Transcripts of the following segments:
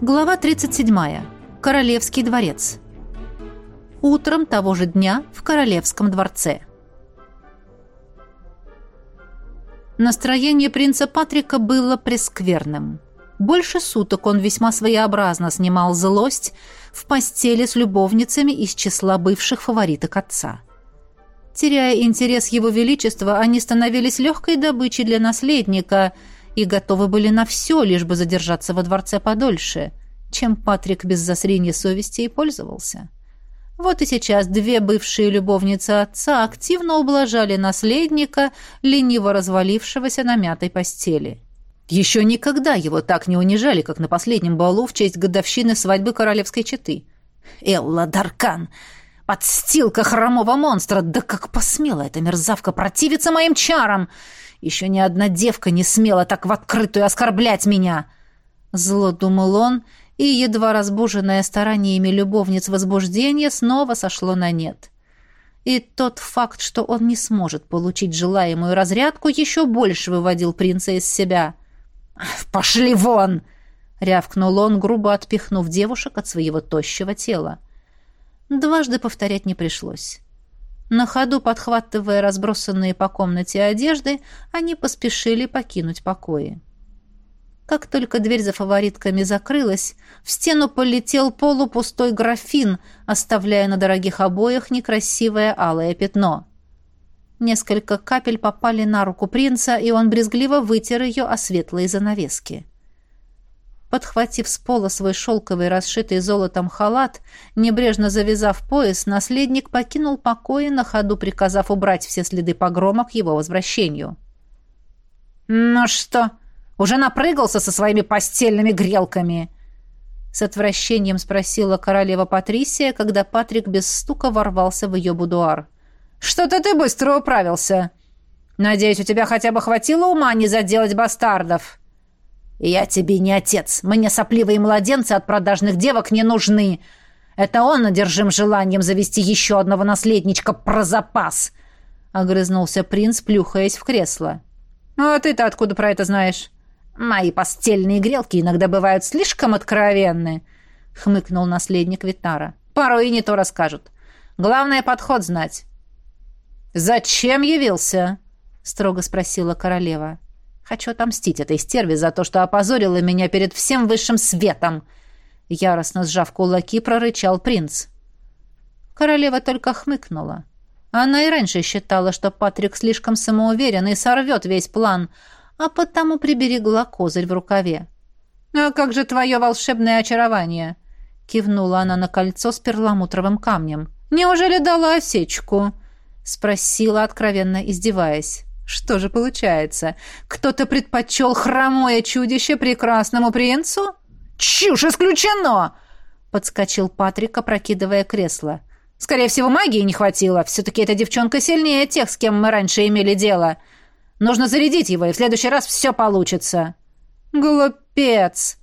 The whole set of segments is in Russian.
Глава 37. Королевский дворец. Утром того же дня в Королевском дворце. Настроение принца Патрика было прескверным. Больше суток он весьма своеобразно снимал злость в постели с любовницами из числа бывших фавориток отца. Теряя интерес его величества, они становились легкой добычей для наследника – и готовы были на все, лишь бы задержаться во дворце подольше, чем Патрик без засрения совести и пользовался. Вот и сейчас две бывшие любовницы отца активно ублажали наследника, лениво развалившегося на мятой постели. Еще никогда его так не унижали, как на последнем балу в честь годовщины свадьбы королевской четы. «Элла Даркан! Подстилка хромого монстра! Да как посмела эта мерзавка противиться моим чарам! Еще ни одна девка не смела так в открытую оскорблять меня!» Зло думал он, и едва разбуженное стараниями любовниц возбуждение снова сошло на нет. И тот факт, что он не сможет получить желаемую разрядку, еще больше выводил принца из себя. «Пошли вон!» — рявкнул он, грубо отпихнув девушек от своего тощего тела. Дважды повторять не пришлось. На ходу, подхватывая разбросанные по комнате одежды, они поспешили покинуть покои. Как только дверь за фаворитками закрылась, в стену полетел полупустой графин, оставляя на дорогих обоях некрасивое алое пятно. Несколько капель попали на руку принца, и он брезгливо вытер ее о светлые занавески. Подхватив с пола свой шелковый, расшитый золотом халат, небрежно завязав пояс, наследник покинул покои, на ходу приказав убрать все следы погрома к его возвращению. «Ну что, уже напрыгался со своими постельными грелками?» С отвращением спросила королева Патрисия, когда Патрик без стука ворвался в ее будуар. «Что-то ты быстро управился. Надеюсь, у тебя хотя бы хватило ума не заделать бастардов?» «Я тебе не отец. Мне сопливые младенцы от продажных девок не нужны. Это он одержим желанием завести еще одного наследничка про запас!» — огрызнулся принц, плюхаясь в кресло. «А ты-то откуда про это знаешь?» «Мои постельные грелки иногда бывают слишком откровенны», — хмыкнул наследник Витара. «Порой и не то расскажут. Главное, подход знать». «Зачем явился?» — строго спросила королева. Хочу отомстить этой стерве за то, что опозорила меня перед всем высшим светом!» Яростно сжав кулаки, прорычал принц. Королева только хмыкнула. Она и раньше считала, что Патрик слишком самоуверен и сорвет весь план, а потому приберегла козырь в рукаве. «А как же твое волшебное очарование?» — кивнула она на кольцо с перламутровым камнем. «Неужели дала осечку?» — спросила, откровенно издеваясь. Что же получается? Кто-то предпочел хромое чудище прекрасному принцу? Чушь исключено! Подскочил Патрик, опрокидывая кресло. Скорее всего, магии не хватило. Все-таки эта девчонка сильнее тех, с кем мы раньше имели дело. Нужно зарядить его, и в следующий раз все получится. Глупец!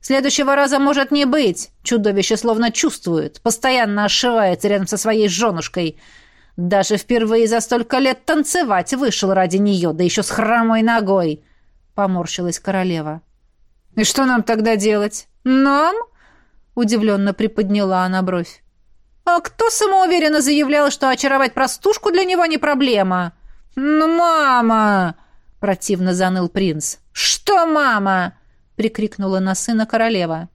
Следующего раза может не быть. Чудовище словно чувствует, постоянно ошивается рядом со своей женушкой — даже впервые за столько лет танцевать вышел ради нее, да еще с хромой ногой!» — поморщилась королева. «И что нам тогда делать? Нам?» — удивленно приподняла она бровь. «А кто самоуверенно заявлял, что очаровать простушку для него не проблема?» «Ну, мама!» — противно заныл принц. «Что, мама?» — прикрикнула на сына королева.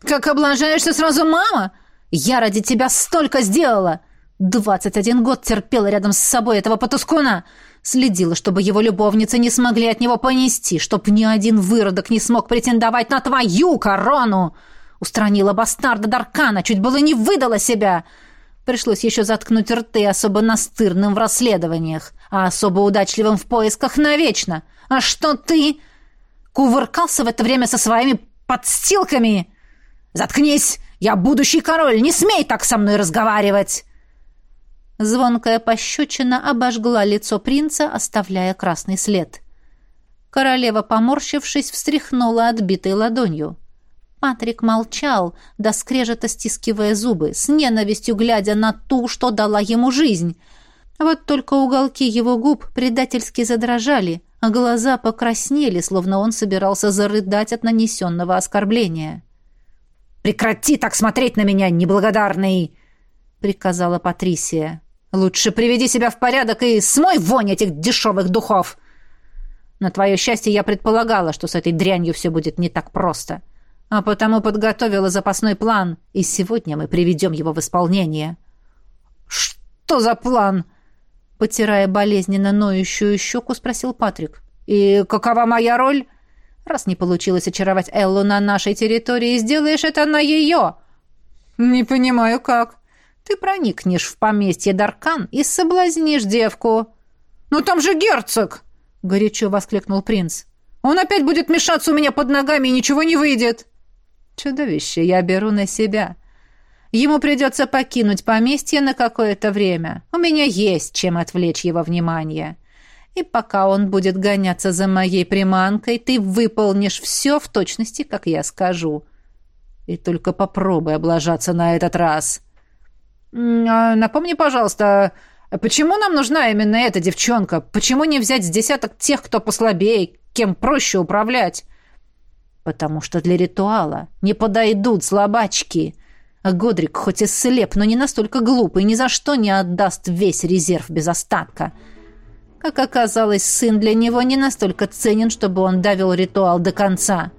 «Как облажаешься сразу, мама? Я ради тебя столько сделала! Двадцать один год терпела рядом с собой этого потускуна. Следила, чтобы его любовницы не смогли от него понести, чтоб ни один выродок не смог претендовать на твою корону. Устранила бастарда Даркана, чуть было не выдала себя. Пришлось еще заткнуть рты особо настырным в расследованиях, а особо удачливым в поисках навечно. А что ты? Кувыркался в это время со своими подстилками? Заткнись! Я будущий король, не смей так со мной разговаривать!» Звонкая пощечина обожгла лицо принца, оставляя красный след. Королева, поморщившись, встряхнула отбитой ладонью. Патрик молчал, до скрежета стискивая зубы, с ненавистью глядя на ту, что дала ему жизнь. Вот только уголки его губ предательски задрожали, а глаза покраснели, словно он собирался зарыдать от нанесенного оскорбления. «Прекрати так смотреть на меня, неблагодарный!» — приказала Патрисия. «Лучше приведи себя в порядок и смой вонь этих дешевых духов!» На твое счастье, я предполагала, что с этой дрянью все будет не так просто. А потому подготовила запасной план, и сегодня мы приведем его в исполнение». «Что за план?» Потирая болезненно ноющую щеку, спросил Патрик. «И какова моя роль?» «Раз не получилось очаровать Эллу на нашей территории, сделаешь это на ее!» «Не понимаю, как?» «Ты проникнешь в поместье Даркан и соблазнишь девку». «Но там же герцог!» — горячо воскликнул принц. «Он опять будет мешаться у меня под ногами, и ничего не выйдет!» «Чудовище я беру на себя. Ему придется покинуть поместье на какое-то время. У меня есть чем отвлечь его внимание. И пока он будет гоняться за моей приманкой, ты выполнишь все в точности, как я скажу. И только попробуй облажаться на этот раз». А, «Напомни, пожалуйста, почему нам нужна именно эта девчонка? Почему не взять с десяток тех, кто послабее, кем проще управлять?» «Потому что для ритуала не подойдут слабачки». А Годрик хоть и слеп, но не настолько глупый, ни за что не отдаст весь резерв без остатка. Как оказалось, сын для него не настолько ценен, чтобы он давил ритуал до конца.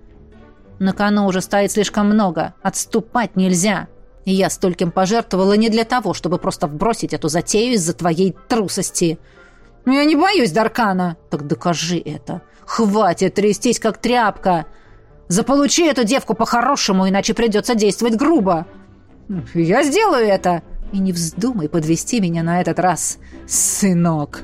На кону уже стоит слишком много. Отступать нельзя. Я стольким пожертвовала не для того, чтобы просто вбросить эту затею из-за твоей трусости. Я не боюсь Даркана. Так докажи это. Хватит трястись, как тряпка. Заполучи эту девку по-хорошему, иначе придется действовать грубо. «Я сделаю это!» «И не вздумай подвести меня на этот раз, сынок!»